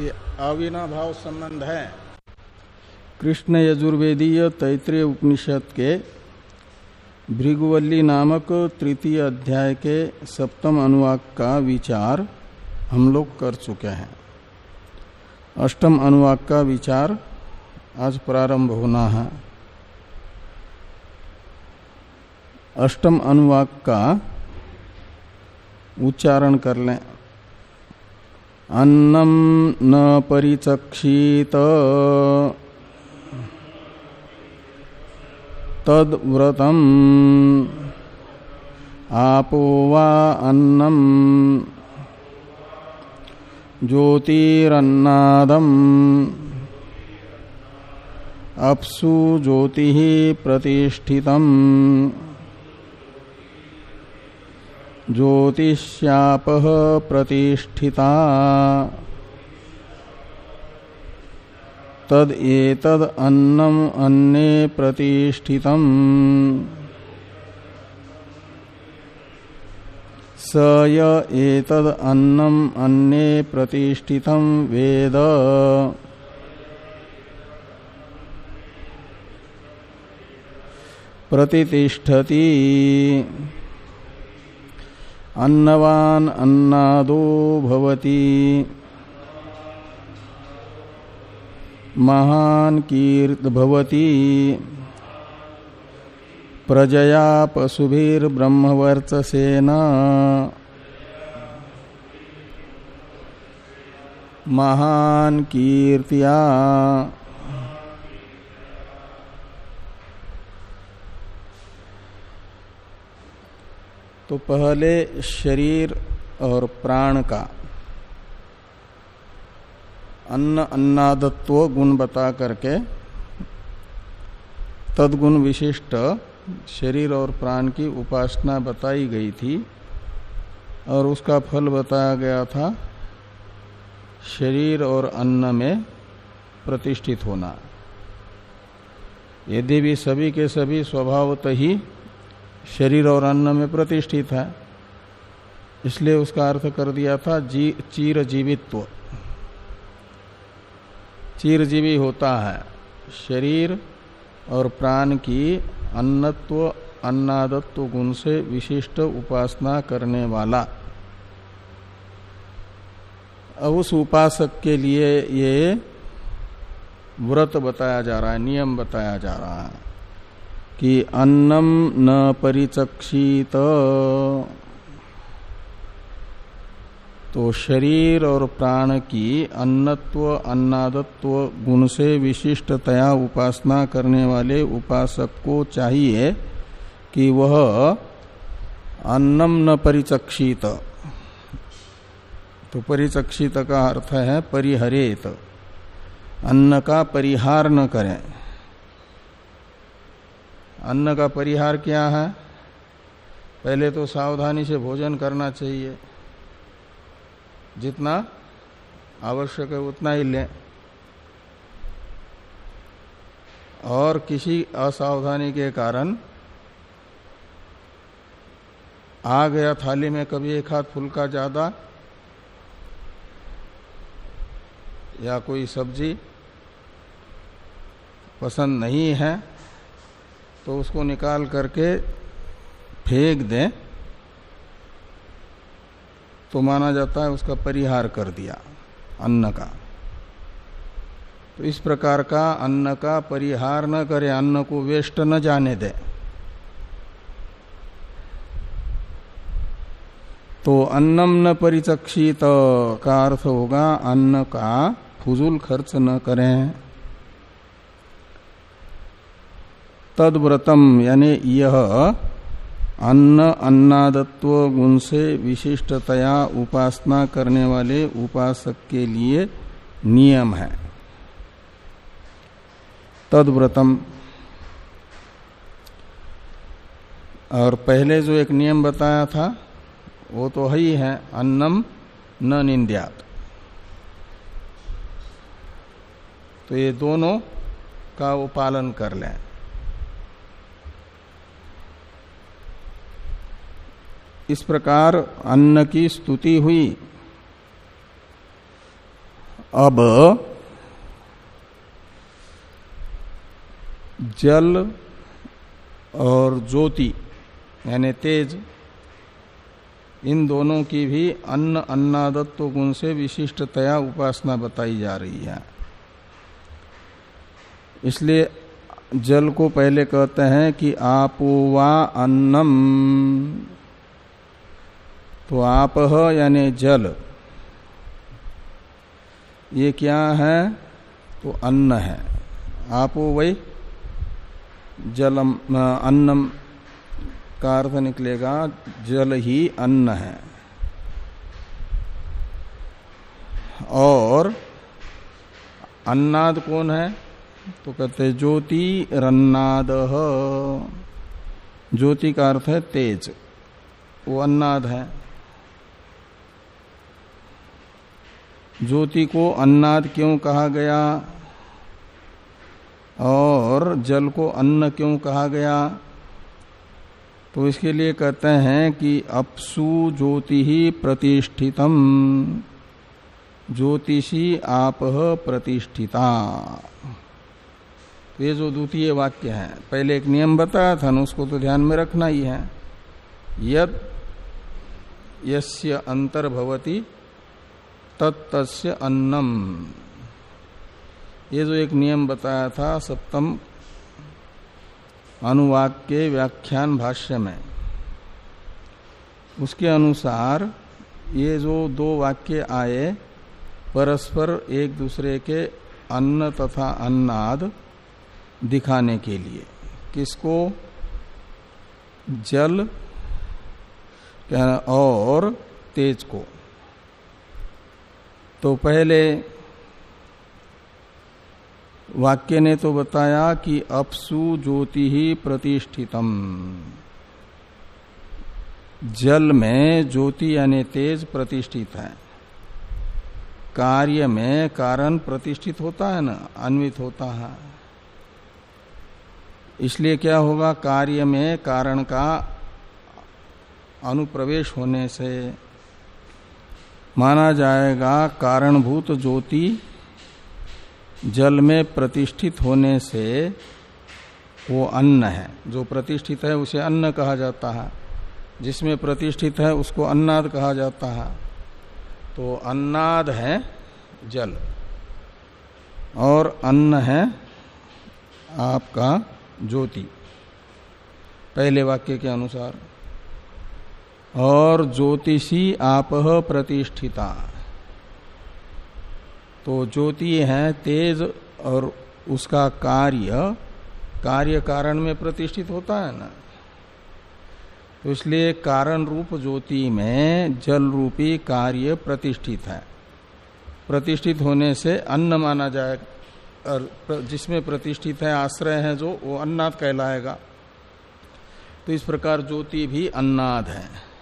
ये अविनाभाव संबंध है। कृष्ण यजुर्वेदीय तैतृय उपनिषद के भृगुवल्ली नामक तृतीय अध्याय के सप्तम अनुवाक का विचार हम लोग कर चुके हैं। अष्टम अनुवाक का विचार आज प्रारंभ होना है। अष्टम अनुवाक का उच्चारण कर लें। अन्नम न परिचक्षित। तद्व्रतम। आपो वा अन्नम ज्योतिरन्नादम। अप्सु ज्योति प्रतिष्ठितम्। ज्योतिष्याप प्रतिष्ठिता। तद अन्ने प्रतिष्ठितम्। स य अन्ने प्रतिष्ठितम् वेद। प्रतिष्ठति अन्नवान अन्नादो भवति। महान कीर्त भवति। प्रजया पशुभिर्ब्रह्मवर्चसेन। महान कीर्तिया तो पहले शरीर और प्राण का अन्न अन्नादत्व गुण बता करके तदगुण विशिष्ट शरीर और प्राण की उपासना बताई गई थी और उसका फल बताया गया था शरीर और अन्न में प्रतिष्ठित होना। यदि भी सभी के सभी स्वभावत ही शरीर और अन्न में प्रतिष्ठित है। इसलिए उसका अर्थ कर दिया था जी चीर जीवित्व चीर जीवी होता है। शरीर और प्राण की अन्नत्व, अन्नादत्व गुण से विशिष्ट उपासना करने वाला। अब उस उपासक के लिए ये व्रत बताया जा रहा है, नियम बताया जा रहा है। कि अन्नम न परिचक्षित। तो शरीर और प्राण की अन्नत्व, अन्नादत्व गुण से विशिष्टतया उपासना करने वाले उपासक को चाहिए कि वह अन्नम न परिचक्षित। तो परिचक्षित का अर्थ है परिहरेत। अन्न का परिहार न करें। अन्न का परिहार क्या है? पहले तो सावधानी से भोजन करना चाहिए। जितना आवश्यक है उतना ही लें। और किसी असावधानी के कारण आ गया थाली में कभी एक हाथ फुलका ज़्यादा या कोई सब्ज़ी पसंद नहीं है तो उसको निकाल करके फेंक दें। तो माना जाता है उसका परिहार कर दिया, अन्न का। तो इस प्रकार का अन्न का परिहार न करे, अन्न को वेस्ट न जाने दे। तो अन्नम न परिचक्षित का अर्थ होगा, अन्न का फुजूल खर्च न करें। तदव्रतम, यानी यह अन्न अन्नादत्व गुण से विशिष्टतया उपासना करने वाले उपासक के लिए नियम है। तदव्रतम। और पहले जो एक नियम बताया था, वो तो है ही, अन्नम न निंद्यात। तो ये दोनों का वो पालन कर लें। इस प्रकार अन्न की स्तुति हुई। अब जल और ज्योति, यानी तेज, इन दोनों की भी अन्न अन्नादत्व गुण से विशिष्टतया उपासना बताई जा रही है। इसलिए जल को पहले कहते हैं कि आपोवा अन्नम। तो आप यानी जल। ये क्या है? तो अन्न है। आपो वही जलम अन्नम का अर्थ निकलेगा, जल ही अन्न है। और अन्नाद कौन है? तो कहते ज्योति रन्नाद। ज्योति का अर्थ है तेज। वो अन्नाद है। ज्योति को अन्नाद क्यों कहा गया? और जल को अन्न क्यों कहा गया? तो इसके लिए कहते हैं कि अपसु ज्योति ही प्रतिष्ठितम। ज्योतिषी आप प्रतिष्ठिता। तो ये जो द्वितीय वाक्य है, पहले एक नियम बताया था ना, उसको तो ध्यान में रखना ही है। यद यस्य अंतर्भवती तत्स्य अन्नम। ये जो एक नियम बताया था सप्तम अनुवाद के व्याख्यान भाष्य में, उसके अनुसार ये जो दो वाक्य आए, परस्पर एक दूसरे के अन्न तथा अन्नाद दिखाने के लिए, किसको? जल और तेज को। तो पहले वाक्य ने तो बताया कि अपसु ज्योति ही प्रतिष्ठितम। जल में ज्योति यानी तेज प्रतिष्ठित है। कार्य में कारण प्रतिष्ठित होता है ना, अन्वित होता है। इसलिए क्या होगा, कार्य में कारण का अनुप्रवेश होने से माना जाएगा कारणभूत ज्योति जल में प्रतिष्ठित होने से वो अन्न है। जो प्रतिष्ठित है उसे अन्न कहा जाता है। जिसमें प्रतिष्ठित है उसको अन्नाद कहा जाता है। तो अन्नाद है जल। और अन्न है आपका ज्योति। पहले वाक्य के अनुसार। और ज्योतिषी आप प्रतिष्ठिता। तो ज्योति है तेज और उसका कार्य कार्य कारण में प्रतिष्ठित होता है ना। तो इसलिए कारण रूप ज्योति में जल रूपी कार्य प्रतिष्ठित है। प्रतिष्ठित होने से अन्न माना जाए, और जिसमें प्रतिष्ठित है, आश्रय है जो, वो अन्नाद कहलाएगा। तो इस प्रकार ज्योति भी अन्नाद है।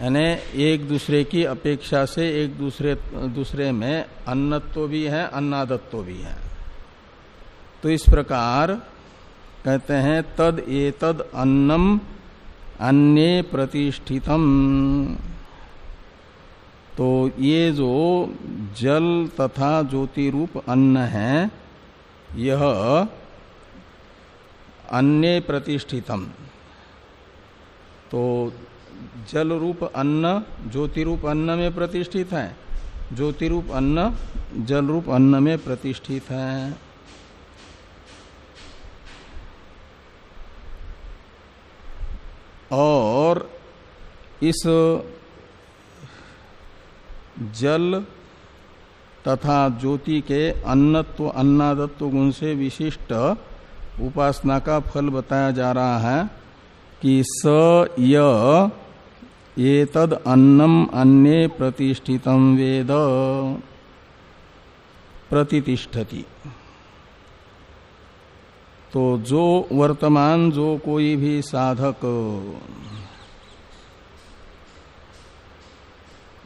यानी एक दूसरे की अपेक्षा से एक दूसरे दूसरे में अन्नत्व भी है, अन्नादत्व भी है। तो इस प्रकार कहते हैं, तद ए तद अन्नम अन्य प्रतिष्ठितम। तो ये जो जल तथा ज्योति रूप अन्न है, यह अन्य प्रतिष्ठितम। तो जल रूप अन्न ज्योति रूप अन्न में प्रतिष्ठित है। ज्योति रूप अन्न जल रूप अन्न में प्रतिष्ठित है। और इस जल तथा ज्योति के अन्नत्व, अन्नादत्व गुण से विशिष्ट उपासना का फल बताया जा रहा है कि स, ये तद अन्नम अन्य प्रतिष्ठितम वेद। प्रतिष्ठति तो जो वर्तमान, जो कोई भी साधक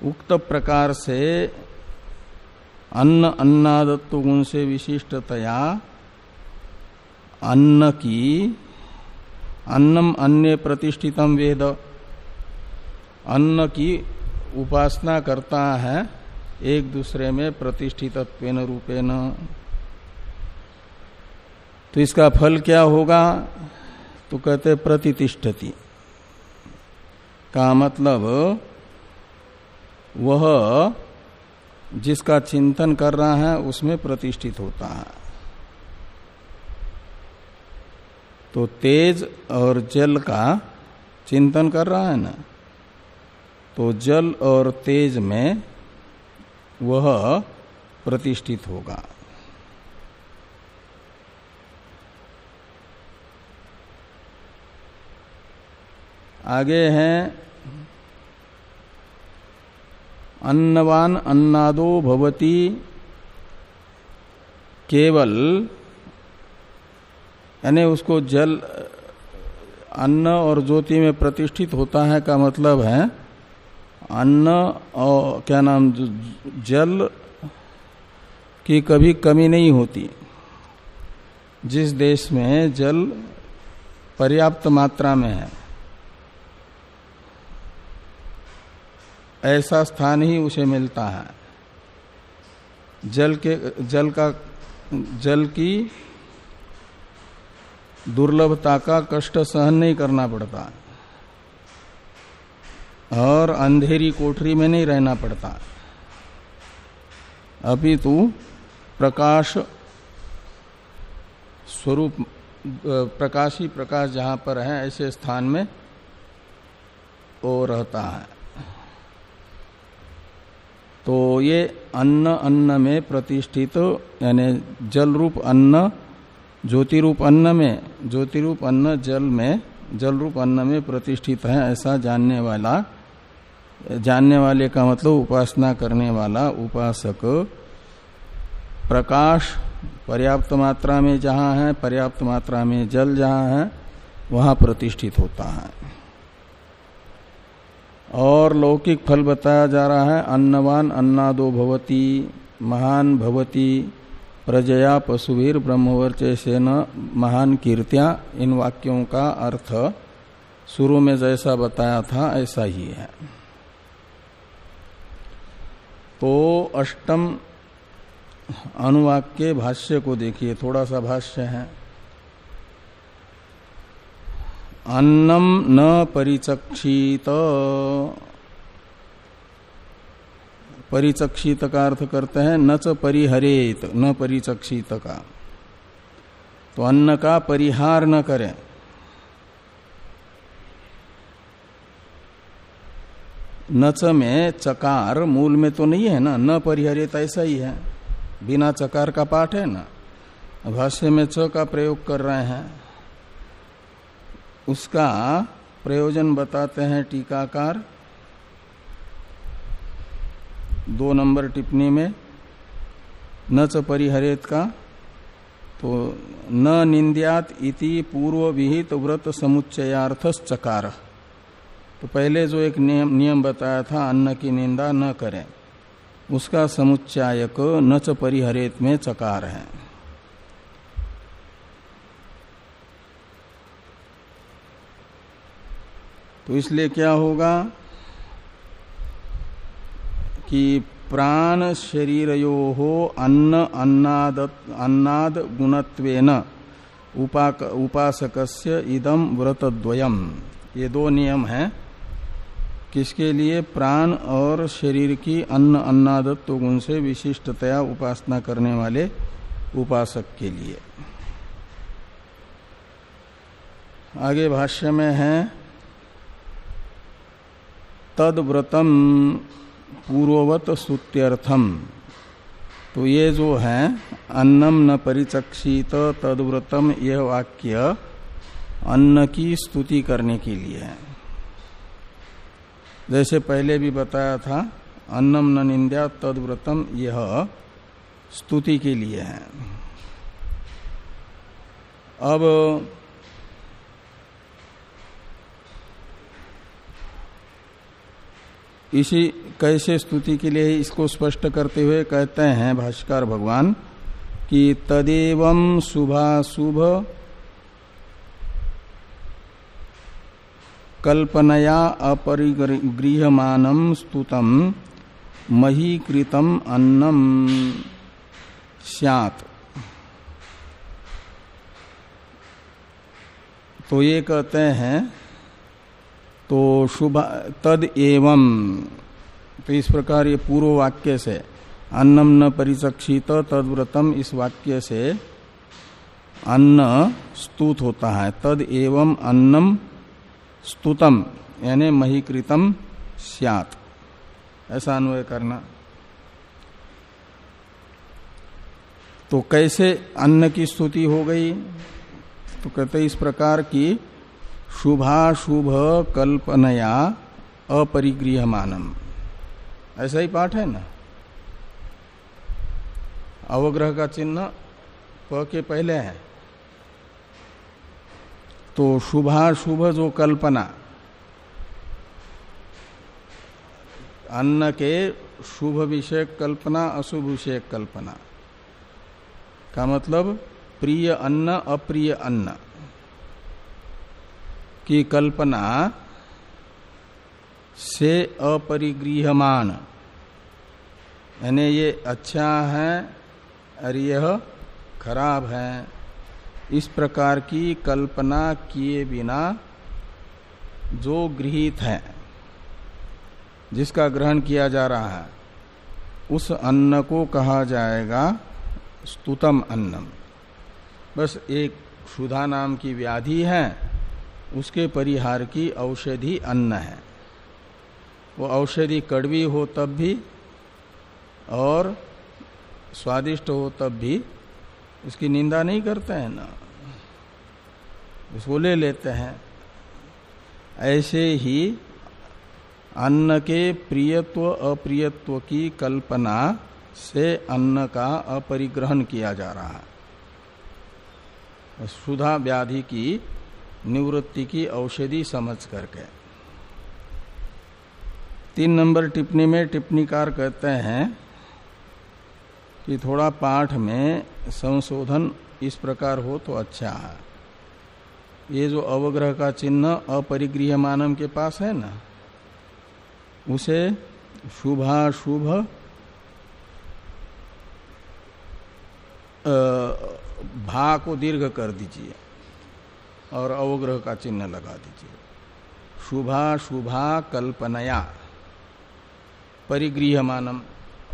उक्त प्रकार से अन्न अन्नादत्व गुण से विशिष्टतया अन्न की, अन्नम अन्य प्रतिष्ठितम वेद। अन्न की उपासना करता है, एक दूसरे में प्रतिष्ठित रूपेण। तो इसका फल क्या होगा? तो कहते प्रतिष्ठति का मतलब वह जिसका चिंतन कर रहा है, उसमें प्रतिष्ठित होता है। तो तेज और जल का चिंतन कर रहा है ना? तो जल और तेज में वह प्रतिष्ठित होगा। आगे हैं, अन्नवान अन्नादो भवती, केवल, यानी उसको जल, अन्न और ज्योति में प्रतिष्ठित होता है का मतलब है अन्न और क्या नाम, जल की कभी कमी नहीं होती। जिस देश में जल पर्याप्त मात्रा में है, ऐसा स्थान ही उसे मिलता है। जल के, जल का, जल की दुर्लभता का कष्ट सहन नहीं करना पड़ता। और अंधेरी कोठरी में नहीं रहना पड़ता। अभी तो प्रकाश स्वरूप, प्रकाशी प्रकाश जहाँ पर है, ऐसे स्थान में वो रहता है। तो ये अन्न अन्न में प्रतिष्ठित, यानी जल रूप अन्न ज्योति रूप अन्न में ज्योति रूप अन्न जल में जल रूप अन्न में प्रतिष्ठित है, ऐसा जानने वाला, जानने वाले का मतलब उपासना करने वाला उपासक, प्रकाश, पर्याप्त मात्रा में जहाँ है, पर्याप्त मात्रा में जल जहाँ है, वहाँ प्रतिष्ठित होता है। और लौकिक फल बताया जा रहा है, अन्नवान अन्नादो भवती, महान भवती प्रजया पशुवीर ब्रह्मवर्चय न महान कीर्तिया, इन वाक्यों का अर्थ शुरू में जैसा बताया था, ऐसा ही है। तो अष्टम अनुवाक के भाष्य को देखिए थोड़ा सा भाष्य है। अन्नम न परिचक्षित। परिचक्षित का अर्थ करते हैं न च परिहरेत, न परिचक्षित का तो अन्न का परिहार न करें। नच में चकार मूल में तो नहीं है ना? न परिहरित ऐसा ही है। बिना चकार का पाठ है ना? भाष्य में च का प्रयोग कर रहे हैं। उसका प्रयोजन बताते हैं टीकाकार। दो नंबर टिप्पणी में, न च परिहरेत का तो न निंद्यात इति पूर्व विहित व्रत समुच्चयार्थ चकार तो पहले जो एक नियम नियम बताया था, अन्न की निंदा न करें, उसका समुच्चायक न च परिहरेत में चकार है। तो इसलिए क्या होगा कि प्राण शरीरयो हो अन्न अन्नाद अन्नाद गुणत्वेन उपाक उपासकस्य इदम व्रतद्वयम। ये दो नियम हैं। किसके लिए? प्राण और शरीर की अन्न अन्नादत्व गुण से विशिष्टतया उपासना करने वाले उपासक के लिए। आगे भाष्य में है तद व्रतम पूर्ववत स्तुत्यर्थम तो ये जो है, अन्नम न परिचक्षित तदव्रतम यह वाक्य अन्न की स्तुति करने के लिए है। जैसे पहले भी बताया था, अन्नम न निंदा तदव्रतम यह स्तुति के लिए है। अब इसी कैसे स्तुति के लिए इसको स्पष्ट करते हुए कहते हैं भाष्कर भगवान कि तदेव शुभाशुभ कल्पनया अपरिगृहमानम स्तुतम महीकृतम अन्नम स्यात। तो ये कहते हैं तो शुभ तद एवं। तो इस प्रकार ये पूर्व वाक्य से, अन्नम न परिचक्षित तदव्रतम इस वाक्य से अन्न स्तुत होता है। तद एवं अन्नम स्तुतम, यानी महीकृतम स्यात। ऐसा अन्वय करना। तो कैसे अन्न की स्तुति हो गई? तो कहते इस प्रकार की शुभाशुभ कल्पनया अपरिगृहमानम ऐसा ही पाठ है ना? अवग्रह का चिन्ह प के पहले है। तो शुभाशुभ जो कल्पना, अन्न के शुभ विषय कल्पना, अशुभ विषय कल्पना। का मतलब प्रिय अन्न, अप्रिय अन्न। की कल्पना से अपरिगृहमान यानी ये अच्छा है और यह खराब है। इस प्रकार की कल्पना किए बिना जो गृहित है, जिसका ग्रहण किया जा रहा है, उस अन्न को कहा जाएगा स्तुतम अन्नम। बस एक क्षुधा नाम की व्याधि है। उसके परिहार की औषधि अन्न है। वो औषधि कड़वी हो तब भी और स्वादिष्ट हो तब भी उसकी निंदा नहीं करते हैं ना। उसको ले लेते हैं। ऐसे ही अन्न के प्रियत्व, अप्रियत्व की कल्पना से अन्न का अपरिग्रहण किया जा रहा है। सुधा व्याधि की निवृत्ति की औषधि समझ करके। तीन नंबर टिप्पणी में टिप्पणीकार कहते हैं कि थोड़ा पाठ में संशोधन इस प्रकार हो तो अच्छा है। ये जो अवग्रह का चिन्ह अपरिगृह मानव के पास है ना, उसे शुभाशुभ भा को दीर्घ कर दीजिए। और अवग्रह का चिन्ह लगा दीजिए। शुभा शुभा कल्पनया। परिगृह मानम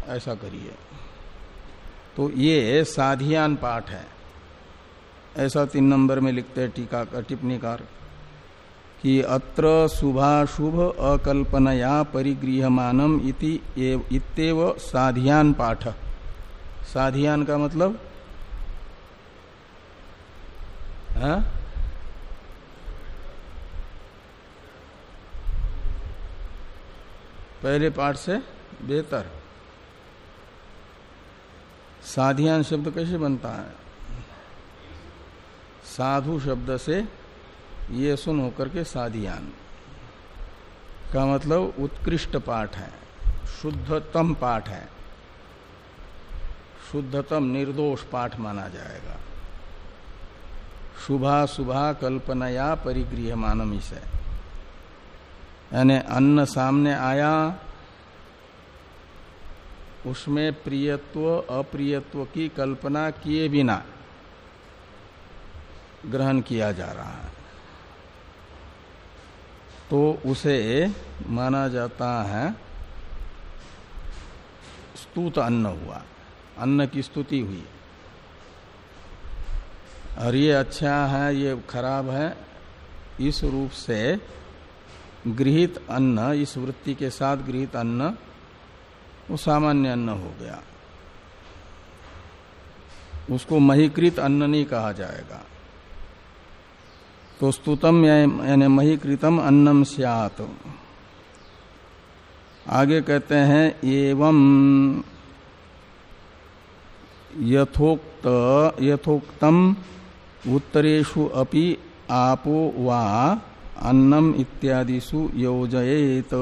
ऐसा करिए। तो ये साधियान पाठ है। ऐसा तीन नंबर में लिखते हैं टीका टिप्पणीकार, कि अत्र शुभाशुभ अकल्पनया परिगृहमानम इति इतव साधियान पाठ। साधियान का मतलब? हा? पहले पाठ से बेहतर। साधियान शब्द कैसे बनता है? साधु शब्द से ये सुन होकर के साधियान। का मतलब उत्कृष्ट पाठ है, शुद्धतम पाठ है। शुद्धतम निर्दोष पाठ माना जाएगा। शुभा शुभा कल्पनया परिगृह मानम इसे। यानी अन्न सामने आया, उसमें प्रियत्व, अप्रियत्व की कल्पना किए बिना ग्रहण किया जा रहा है। तो उसे माना जाता है स्तुत अन्न हुआ। अन्न की स्तुति हुई। और ये अच्छा है, ये खराब है, इस रूप से गृहित अन्न, इस वृत्ति के साथ गृहित अन्न, वो सामान्य अन्न हो गया। उसको महीकृत अन्न नहीं कहा जाएगा। तो स्तुतम यानी महीकृतम अन्नम सियात। आगे कहते हैं, एवं यथोक्त यथोक्तम उत्तरेशु अपि आपो वा अन्नम इत्यादिशु योजयेत।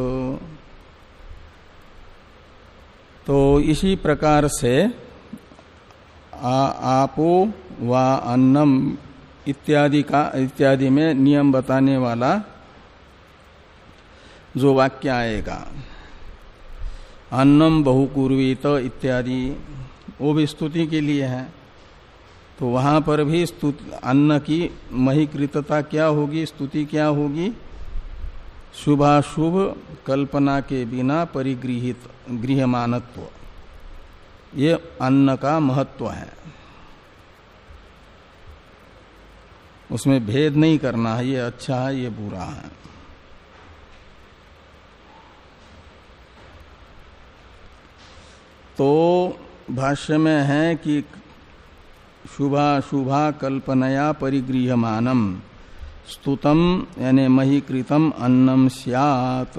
तो इसी प्रकार से आ, आपो व अन्नम इत्यादि का इत्यादि में नियम बताने वाला जो वाक्य आएगा। अन्नम बहुकुर्वीत इत्यादि वो भी स्तुति के लिए है। तो वहाँ पर भी स्तुति, अन्न की महिकृतता क्या होगी, स्तुति क्या होगी? शुभाशुभ कल्पना के बिना परिगृहित गृहमानत्व ये अन्न का महत्व है। उसमें भेद नहीं करना है, ये अच्छा है, ये बुरा है। तो भाष्य में है कि शुभा शुभा कल्पनया परिगृहमानम स्तुतम, यानी महीकृतम, अन्नम सियात।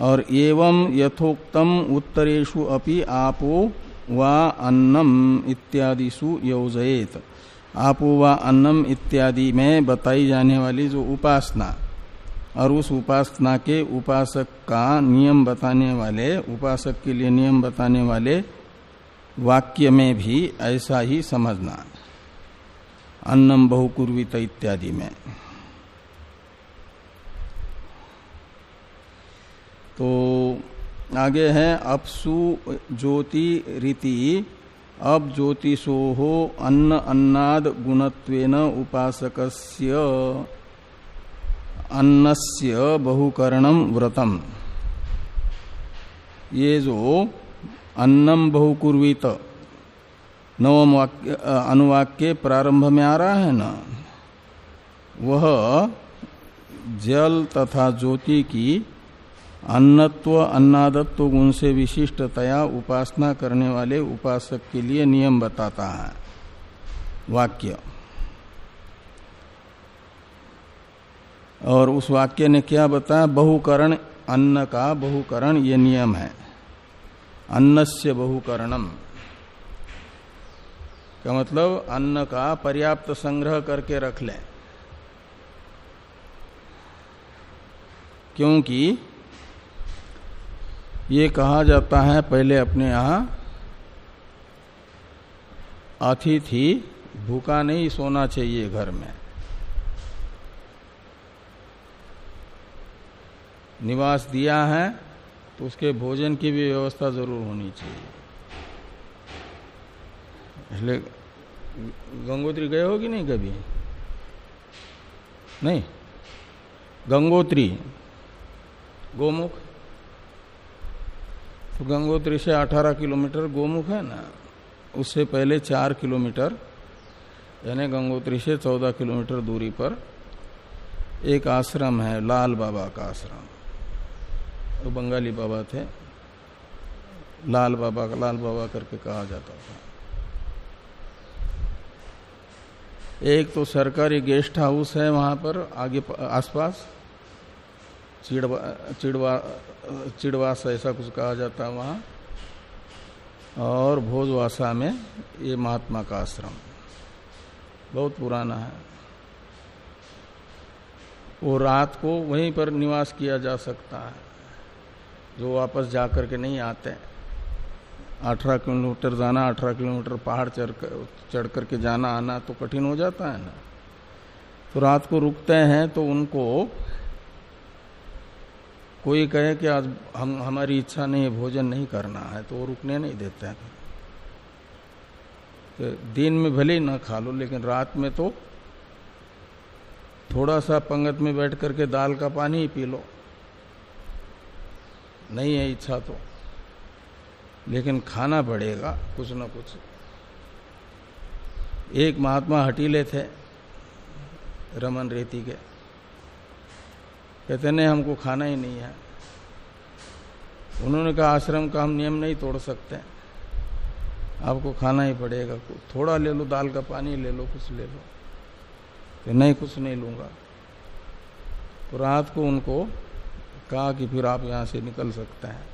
और एवं यथोक्तम उत्तरेशु अपि आपो वा अन्नम इत्यादिशु योजयेत। आपो वा अन्नम इत्यादि में बताई जाने वाली जो उपासना, और उस उपासना के उपासक का नियम बताने वाले, उपासक के लिए नियम बताने वाले वाक्य में भी ऐसा ही समझना। अन्नम बहुकुर्वित इत्यादि में। तो आगे है, अपसु ज्योति रीति। अब ज्योतिषो हो अन्न अन्नाद गुणत्वेन उपासकस्य अन्नस्य बहुकरणम व्रतम। ये जो अन्नम बहुकुर्वित। नवम वाक्य अनुवाक्य प्रारंभ में आ रहा है ना? वह जल तथा ज्योति की अन्नत्व, अन्नादत्व गुण से विशिष्टतया उपासना करने वाले उपासक के लिए नियम बताता है। वाक्य। और उस वाक्य ने क्या बताया? बहुकरण, अन्न का बहुकरण, ये नियम है। अन्नस्य बहुकरणम। का मतलब? अन्न का पर्याप्त संग्रह करके रख लें। क्योंकि ये कहा जाता है पहले अपने यहाँ, अतिथि भूखा नहीं सोना चाहिए घर में। निवास दिया है तो उसके भोजन की भी व्यवस्था ज़रूर होनी चाहिए। इसलिए गंगोत्री गए हो कि नहीं कभी? नहीं? गंगोत्री। गोमुख? तो गंगोत्री से 18 किलोमीटर गोमुख है ना? उससे पहले चार किलोमीटर, यानी गंगोत्री से 14 किलोमीटर दूरी पर एक आश्रम है, लाल बाबा का आश्रम। वो बंगाली बाबा थे। लाल बाबा का लाल बाबा करके कहा जाता था। एक तो सरकारी गेस्ट हाउस है वहाँ पर, आगे आसपास। चिड़वा चिड़वा, चिड़वास ऐसा कुछ कहा जाता है वहाँ। और भोजवासा में ये महात्मा का आश्रम। बहुत पुराना है। वो रात को वहीं पर निवास किया जा सकता है। जो वापस जा कर के नहीं आते अठारह किलोमीटर जाना, अठारह किलोमीटर पहाड़ चढ़ कर, चढ़ करके जाना, आना तो कठिन हो जाता है ना। तो रात को रुकते हैं तो उनको कोई कहे कि आज हम, हमारी इच्छा नहीं है, भोजन नहीं करना है तो वो रुकने नहीं देते हैं। तो दिन में भले ही ना खा लो, लेकिन रात में तो थोड़ा सा पंगत में बैठ करके दाल का पानी ही पी लो। नहीं है इच्छा तो। लेकिन खाना पड़ेगा कुछ न कुछ। एक महात्मा हटीले थे, रमन रेती के। कहते, नहीं, हमको खाना ही नहीं है। उन्होंने कहा, आश्रम का हम नियम नहीं तोड़ सकते। आपको खाना ही पड़ेगा। थोड़ा ले लो, दाल का पानी ले लो, कुछ ले लो। तो नहीं, कुछ नहीं लूँगा। तो रात को उनको कहा कि फिर आप यहाँ से निकल सकते हैं।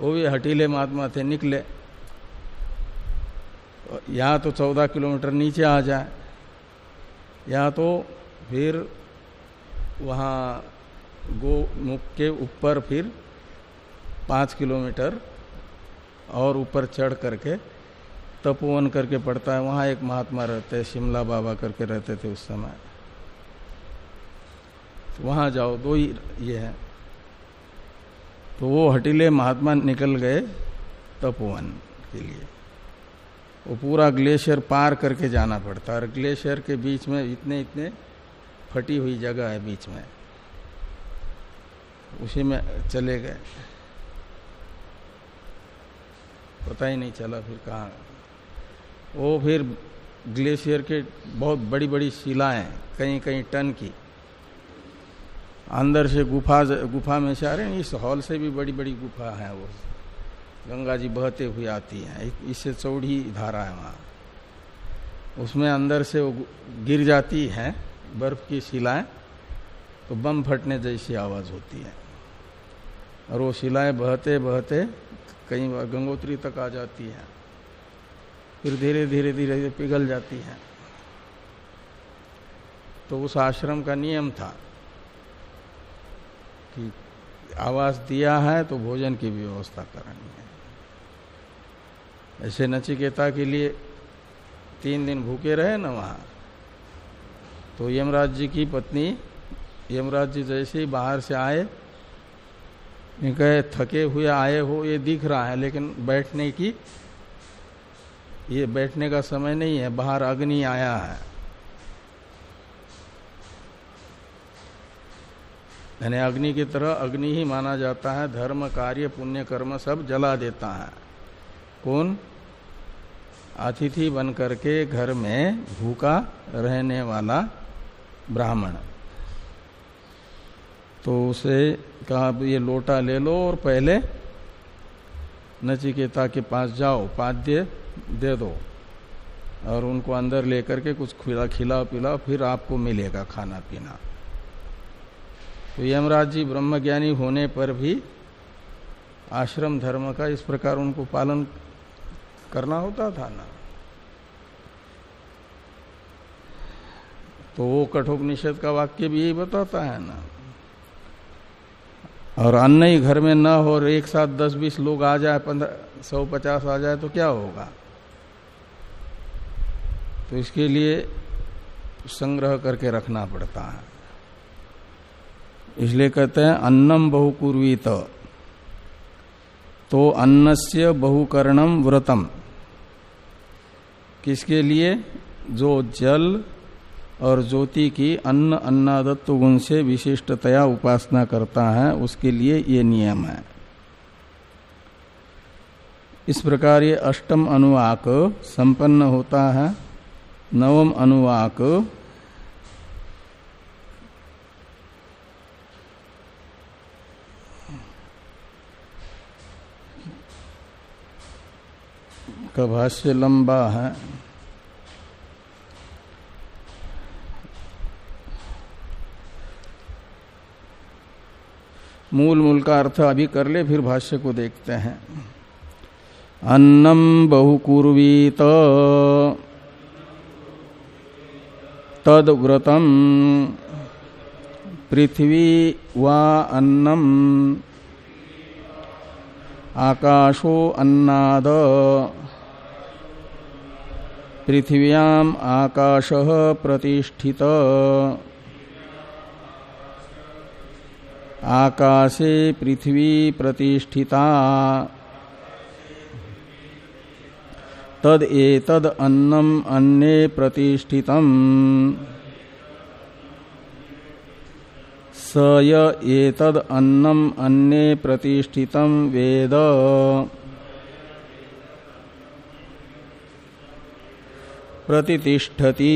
वो भी हटीले महात्मा थे, निकले। या तो चौदह किलोमीटर नीचे आ जाए। या तो फिर वहाँ गोमुख के ऊपर फिर पाँच किलोमीटर और ऊपर चढ़ करके तपोवन करके पड़ता है। वहाँ एक महात्मा रहते हैं, शिमला बाबा करके रहते थे उस समय। वहाँ जाओ, दो ही ये है। तो वो हटीले महात्मा निकल गए तपोवन के लिए। वो पूरा ग्लेशियर पार करके जाना पड़ता है, और ग्लेशियर के बीच में इतने इतने फटी हुई जगह है बीच में। उसी में चले गए। पता ही नहीं चला फिर कहा। वो फिर ग्लेशियर के बहुत बड़ी बड़ी शिलाएँ कहीं कहीं टन की। अंदर से गुफा गुफा में से आ रहे हैं, इस हॉल से भी बड़ी बड़ी गुफा है वो। गंगा जी बहते हुए आती हैं इससे चौड़ी धारा है वहाँ। उसमें अंदर से वो गिर जाती है, बर्फ़ की शिलाएँ तो बम फटने जैसी आवाज़ होती है। और वो शिलाएँ बहते बहते कई बार गंगोत्री तक आ जाती है। फिर धीरे धीरे धीरे पिघल जाती है। तो उस आश्रम का नियम था कि आवास दिया है तो भोजन की भी व्यवस्था करनी है। ऐसे नचिकेता के लिए तीन दिन भूखे रहे ना वहाँ। तो यमराज जी की पत्नी, यमराज जी जैसे ही बाहर से आए कहे, थके हुए आए हो, ये दिख रहा है, लेकिन बैठने की, ये बैठने का समय नहीं है, बाहर अग्नि आया है। यानी अग्नि की तरह अग्नि ही माना जाता है, धर्म, कार्य, पुण्य, कर्म सब जला देता है। कौन? अतिथि बन करके घर में भूखा रहने वाला ब्राह्मण। तो उसे कहा ये लोटा ले लो और पहले नचिकेता के पास जाओ, पाद्य दे दो और उनको अंदर लेकर के कुछ खिला खिला पिलाओ फिर आपको मिलेगा खाना पीना। तो यमराज जी ब्रह्मज्ञानी होने पर भी आश्रम धर्म का इस प्रकार उनको पालन करना होता था ना। तो वो कठोपनिषद का वाक्य भी यही बताता है ना। और अन्न ही घर में न हो और एक साथ दस बीस लोग आ जाए, पंद्रह, सौ पचास आ जाए तो क्या होगा? तो इसके लिए संग्रह करके रखना पड़ता है। इसलिए कहते हैं अन्नम बहुकुर्वीत तो अन्नस्य बहुकर्णम व्रतम। किसके लिए? जो जल और ज्योति की अन्न अन्नादत्व गुण से विशिष्टतया उपासना करता है, उसके लिए ये नियम है। इस प्रकार ये अष्टम अनुवाक संपन्न होता है। नवम अनुवाक का भाष्य लंबा है। मूल मूल का अर्थ अभी कर ले, फिर भाष्य को देखते हैं। अन्नम बहुकुर्वीत तद व्रतम पृथ्वी वा अन्नम आकाशो अन्नाद पृथिव्याम आकाश प्रतिष्ठित। आकाशे पृथ्वी प्रतिष्ठिता। तद एतद अन्नम अन्ने प्रतिष्ठितम। स य एतद अन्नम अन्ने प्रतिष्ठितम वेद। प्रतिष्ठति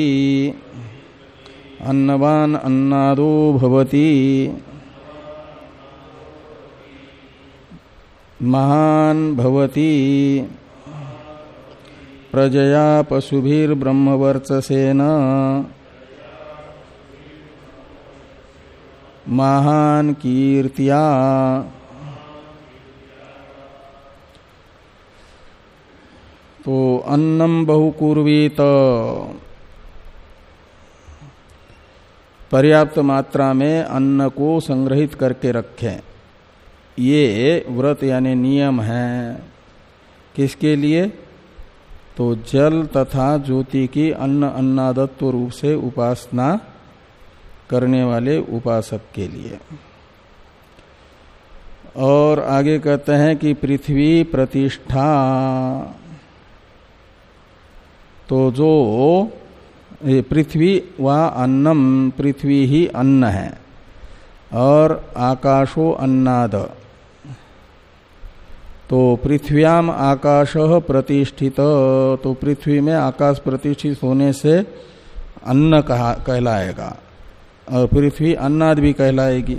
अन्नवान अन्नादो भवति। महान भवती। प्रजया पशुभिर्ब्रह्मवर्चसेन। महान कीर्तिया। तो अन्नम बहुकुर्वीत पर्याप्त मात्रा में अन्न को संग्रहित करके रखें। ये व्रत यानी नियम है। किसके लिए? तो जल तथा ज्योति की अन्न अन्नादत्व रूप से उपासना करने वाले उपासक के लिए। और आगे कहते हैं कि पृथ्वी प्रतिष्ठा। तो जो पृथ्वी व अन्नम पृथ्वी ही अन्न है। और आकाशो अन्नाद। तो पृथ्व्याम आकाश प्रतिष्ठित तो पृथ्वी में आकाश प्रतिष्ठित होने से अन्न कहा, कहलाएगा। और पृथ्वी अन्नाद भी कहलाएगी।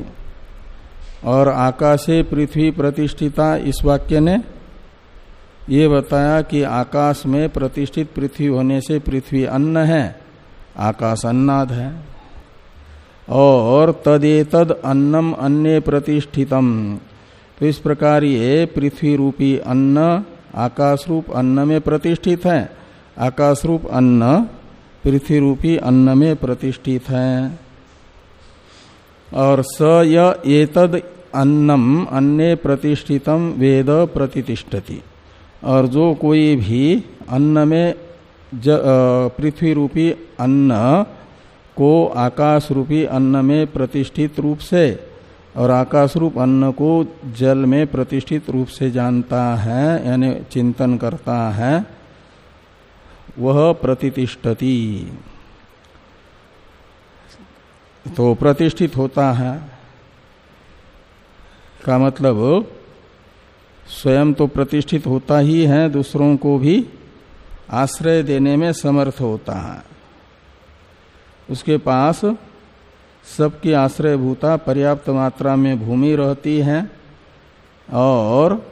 और आकाशे पृथ्वी प्रतिष्ठिता, इस वाक्य ने ये बताया कि आकाश में प्रतिष्ठित पृथ्वी होने से पृथ्वी अन्न है, आकाश अन्नाद है। और तदेतद अन्नम अन्य प्रतिष्ठितम। तो इस प्रकार ये पृथ्वी रूपी अन्न, आकाश रूप अन्न में प्रतिष्ठित है, आकाश रूप अन्न, पृथ्वी रूपी अन्न में प्रतिष्ठित है। और स येतद अन्नम अन्य प्रतिष्ठितम वेद प्रतिष्ठति। और जो कोई भी अन्न में पृथ्वी रूपी अन्न को आकाश रूपी अन्न में प्रतिष्ठित रूप से और आकाश रूप अन्न को जल में प्रतिष्ठित रूप से जानता है, यानी चिंतन करता है, वह प्रतिष्ठति। तो प्रतिष्ठित होता है। का मतलब स्वयं तो प्रतिष्ठित होता ही है, दूसरों को भी आश्रय देने में समर्थ होता है। उसके पास सबकी आश्रयभूता पर्याप्त मात्रा में भूमि रहती है और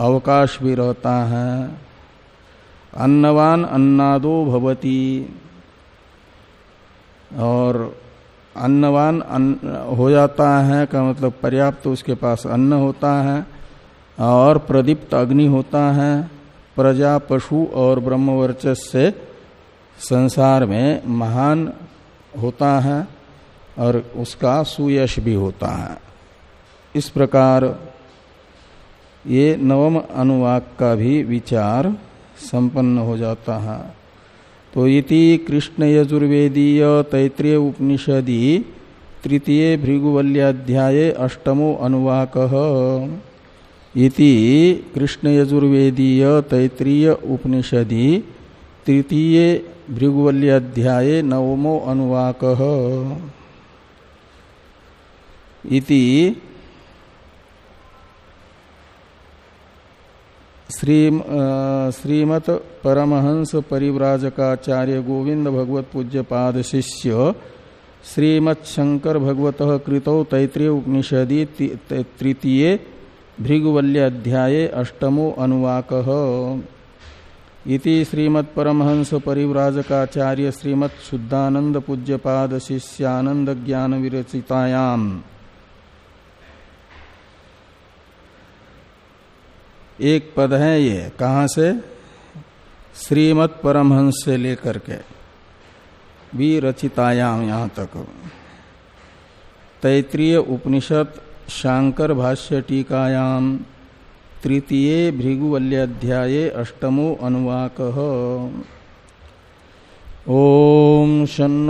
अवकाश भी रहता है। अन्नवान अन्नादो भवती। और अन्नवान अन्न हो जाता है, का मतलब पर्याप्त उसके पास अन्न होता है। और प्रदीप्त अग्नि होता है, प्रजा, पशु और ब्रह्मवर्चस से संसार में महान होता है और उसका सुयश भी होता है। इस प्रकार ये नवम अनुवाक का भी विचार संपन्न हो जाता है। तो इति कृष्ण यजुर्वेदीय तैतृय उपनिषदि तृतीय भृगुवल्याध्याय अष्टमो अनुवाक। इति कृष्ण यजुर्वेदीय तैतृय उपनिषदि तृतीय भृगुवल्याध्याय नवमो अनुवाक। इति श्री श्रीमत परमहंस परिव्राजकाचार्य गोविंद भगवत पूज्य पाद शिष्य श्रीमत् शंकर भगवत कृतौ तैतृय उपनिषदि तृतीय भृगुवल्य अध्याय अष्टमो अनुवाक। इति श्रीमत् परमहंस परिव्राजकाचार्य श्रीमत् शुद्धानंद पूज्यपाद शिष्यानंद ज्ञान विरचितायाम एक पद है ये, कहा से? श्रीमत परमहंस से लेकर के। भी रचितायाम यहाँ तक। तैतृय उपनिषद शांकर भाष्य टीकायाम तृतीय भृगुवल्याध्याय अष्टमो अनुवाक। ओम शनो